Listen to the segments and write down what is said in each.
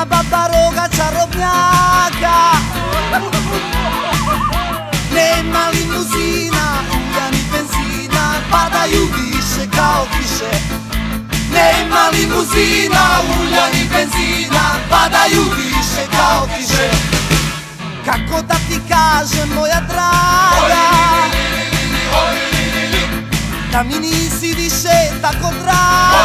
na babaroga čarobnjaka Nema limuzina, ulja ni benzina Padaju više kao kiše Nema limuzina, ulja ni benzina Padaju više kao kiše Kako da ti kažem moja draga Da mi nisi više tako draga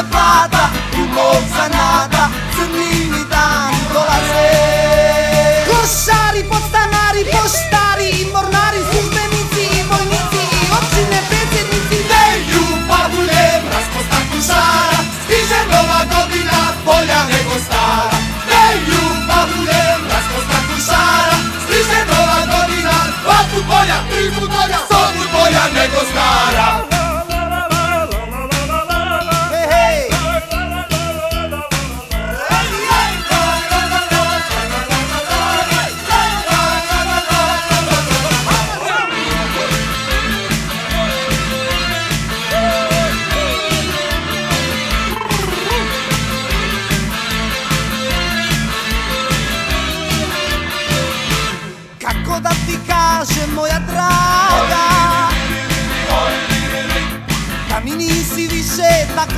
se prata, più mozza nata, zennini tanto la sera. Cossari, postanari, postari, immortali.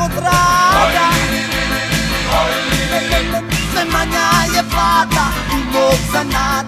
contrada Nemanja je vlada i mog zanada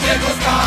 de gustar.